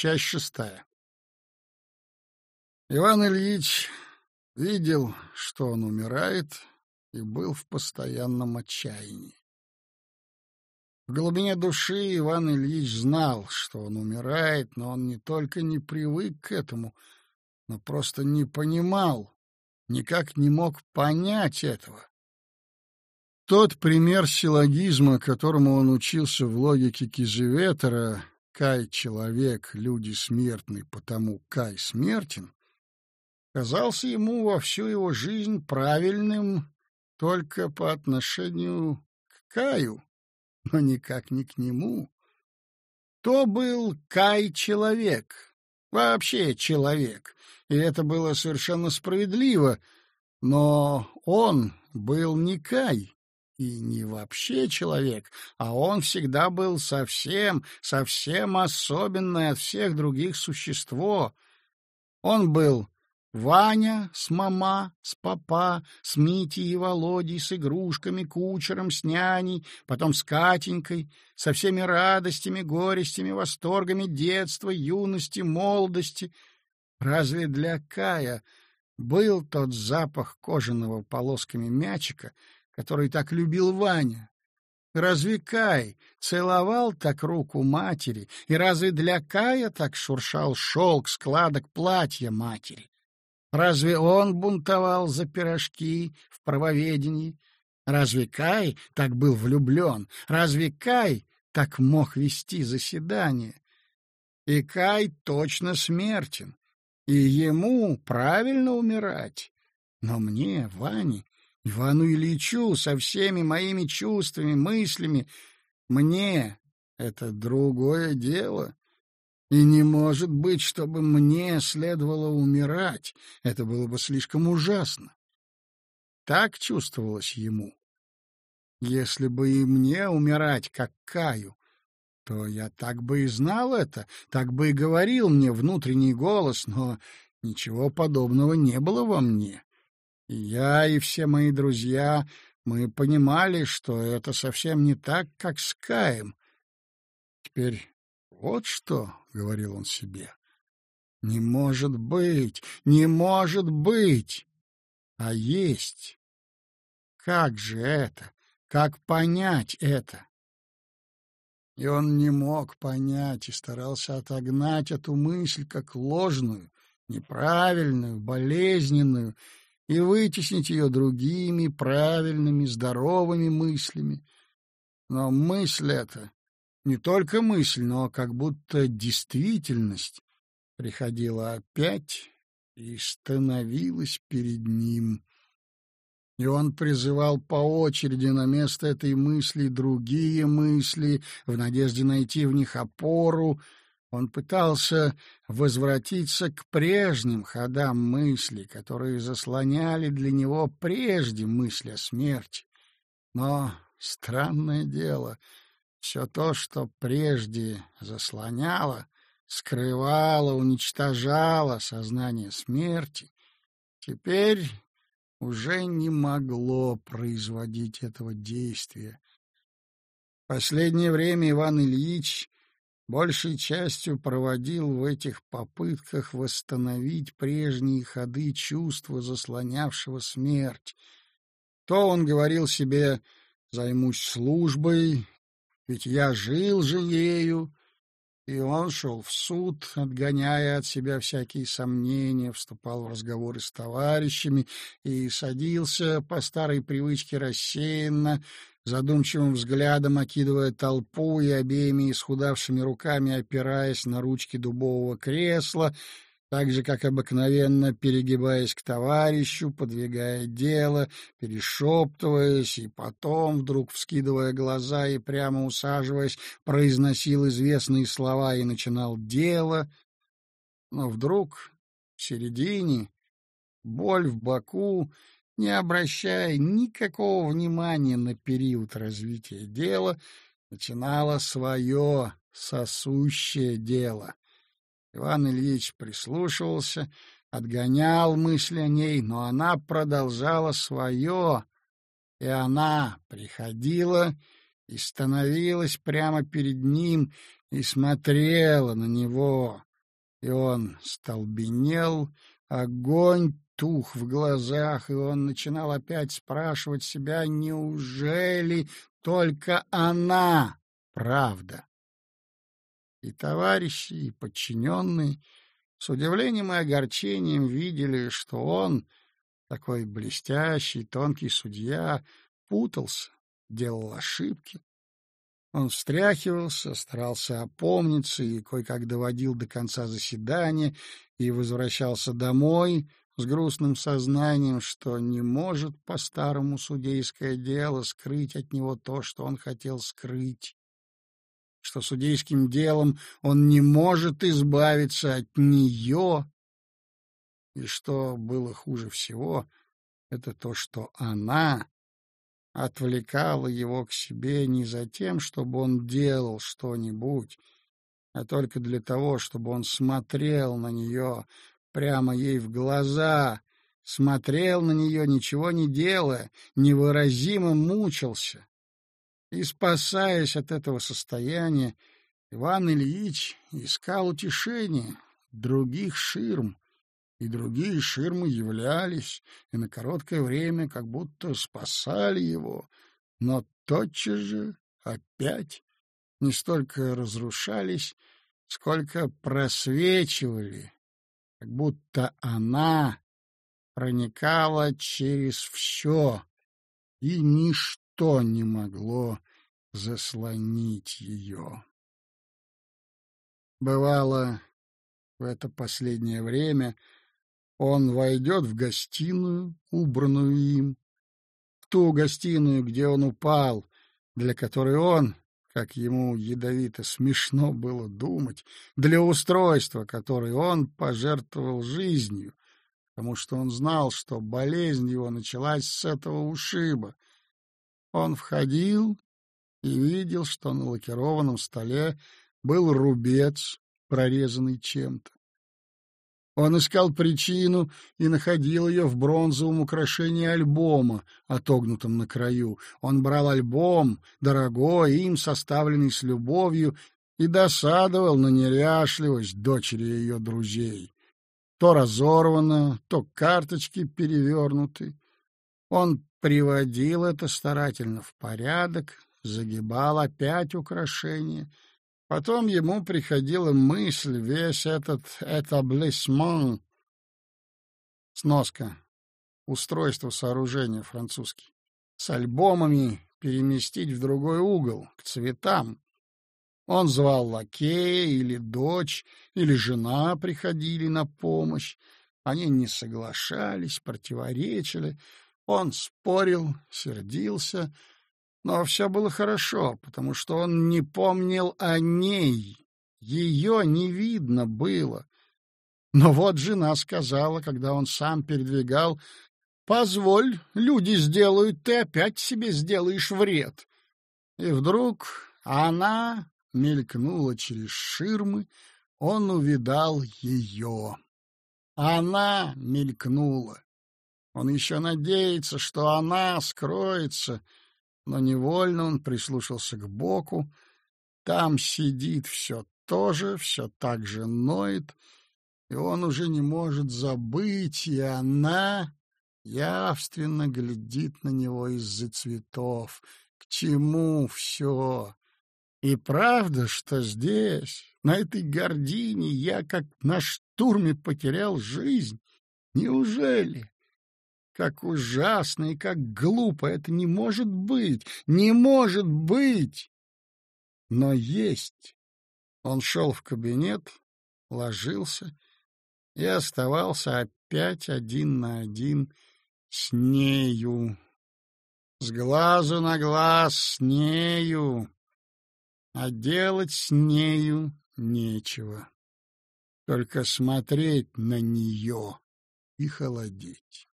Часть шестая. Иван Ильич видел, что он умирает, и был в постоянном отчаянии. В глубине души Иван Ильич знал, что он умирает, но он не только не привык к этому, но просто не понимал, никак не мог понять этого. Тот пример силлогизма, которому он учился в логике Кизеветера, «Кай — человек, люди смертны, потому Кай смертен», казался ему во всю его жизнь правильным только по отношению к Каю, но никак не к нему. То был Кай-человек, вообще человек, и это было совершенно справедливо, но он был не Кай, и не вообще человек, а он всегда был совсем, совсем особенное от всех других существо. Он был Ваня с мама, с папа, с Митей и Володей, с игрушками, кучером, с няней, потом с Катенькой, со всеми радостями, горестями, восторгами детства, юности, молодости. Разве для Кая был тот запах кожаного полосками мячика, который так любил Ваня? Разве Кай целовал так руку матери, и разве для Кая так шуршал шелк складок платья матери? Разве он бунтовал за пирожки в правоведении? Разве Кай так был влюблен? Разве Кай так мог вести заседание? И Кай точно смертен, и ему правильно умирать. Но мне, Ване, Ивану Ильичу со всеми моими чувствами, мыслями. Мне это другое дело. И не может быть, чтобы мне следовало умирать. Это было бы слишком ужасно. Так чувствовалось ему. Если бы и мне умирать, как Каю, то я так бы и знал это, так бы и говорил мне внутренний голос, но ничего подобного не было во мне. Я, и все мои друзья, мы понимали, что это совсем не так, как с Каем. Теперь вот что, — говорил он себе, — не может быть, не может быть, а есть. Как же это? Как понять это? И он не мог понять и старался отогнать эту мысль как ложную, неправильную, болезненную, и вытеснить ее другими правильными, здоровыми мыслями. Но мысль эта, не только мысль, но как будто действительность, приходила опять и становилась перед ним. И он призывал по очереди на место этой мысли другие мысли, в надежде найти в них опору, он пытался возвратиться к прежним ходам мысли, которые заслоняли для него прежде мысли о смерти. Но, странное дело, все то, что прежде заслоняло, скрывало, уничтожало сознание смерти, теперь уже не могло производить этого действия. В последнее время Иван Ильич большей частью проводил в этих попытках восстановить прежние ходы чувства, заслонявшего смерть. То он говорил себе «займусь службой, ведь я жил же ею», и он шел в суд, отгоняя от себя всякие сомнения, вступал в разговоры с товарищами и садился по старой привычке рассеянно, задумчивым взглядом окидывая толпу и обеими исхудавшими руками опираясь на ручки дубового кресла, так же, как обыкновенно, перегибаясь к товарищу, подвигая дело, перешептываясь, и потом, вдруг вскидывая глаза и прямо усаживаясь, произносил известные слова и начинал дело. Но вдруг, в середине, боль в боку не обращая никакого внимания на период развития дела, начинала свое сосущее дело. Иван Ильич прислушивался, отгонял мысли о ней, но она продолжала свое, и она приходила и становилась прямо перед ним и смотрела на него, И он столбенел, огонь тух в глазах, и он начинал опять спрашивать себя, неужели только она правда? И товарищи, и подчиненные с удивлением и огорчением видели, что он, такой блестящий, тонкий судья, путался, делал ошибки. Он встряхивался, старался опомниться и кое-как доводил до конца заседания и возвращался домой с грустным сознанием, что не может по-старому судейское дело скрыть от него то, что он хотел скрыть, что судейским делом он не может избавиться от нее, и что было хуже всего, это то, что она отвлекала его к себе не за тем, чтобы он делал что-нибудь, а только для того, чтобы он смотрел на нее прямо ей в глаза, смотрел на нее, ничего не делая, невыразимо мучился. И, спасаясь от этого состояния, Иван Ильич искал утешения других ширм, и другие ширмы являлись, и на короткое время как будто спасали его, но тотчас же опять не столько разрушались, сколько просвечивали, как будто она проникала через все, и ничто не могло заслонить ее. Бывало, в это последнее время он войдет в гостиную, убранную им, в ту гостиную, где он упал, для которой он, как ему ядовито смешно было думать, для устройства, которое он пожертвовал жизнью, потому что он знал, что болезнь его началась с этого ушиба. Он входил и видел, что на лакированном столе был рубец, прорезанный чем-то. Он искал причину и находил ее в бронзовом украшении альбома, отогнутом на краю. Он брал альбом, дорогой, им составленный с любовью, и досадовал на неряшливость дочери ее друзей. То разорвано, то карточки перевернуты. Он приводил это старательно в порядок, загибал опять украшения — Потом ему приходила мысль весь этот этаблисмент, сноска, устройство сооружения французский, с альбомами переместить в другой угол, к цветам. Он звал лакея или дочь, или жена приходили на помощь. Они не соглашались, противоречили. Он спорил, сердился, но все было хорошо, потому что он не помнил о ней. Ее не видно было. Но вот жена сказала, когда он сам передвигал, «Позволь, люди сделают, ты опять себе сделаешь вред». И вдруг она мелькнула через ширмы, он увидал ее. Она мелькнула. Он еще надеется, что она скроется — но невольно он прислушался к боку. Там сидит все то же, все так же ноет, и он уже не может забыть, и она явственно глядит на него из-за цветов. К чему все? И правда, что здесь, на этой гордине, я как на штурме потерял жизнь? Неужели? Как ужасно и как глупо! Это не может быть! Не может быть! Но есть. Он шел в кабинет, ложился и оставался опять один на один с нею. С глазу на глаз с нею. А делать с нею нечего. Только смотреть на нее и холодеть.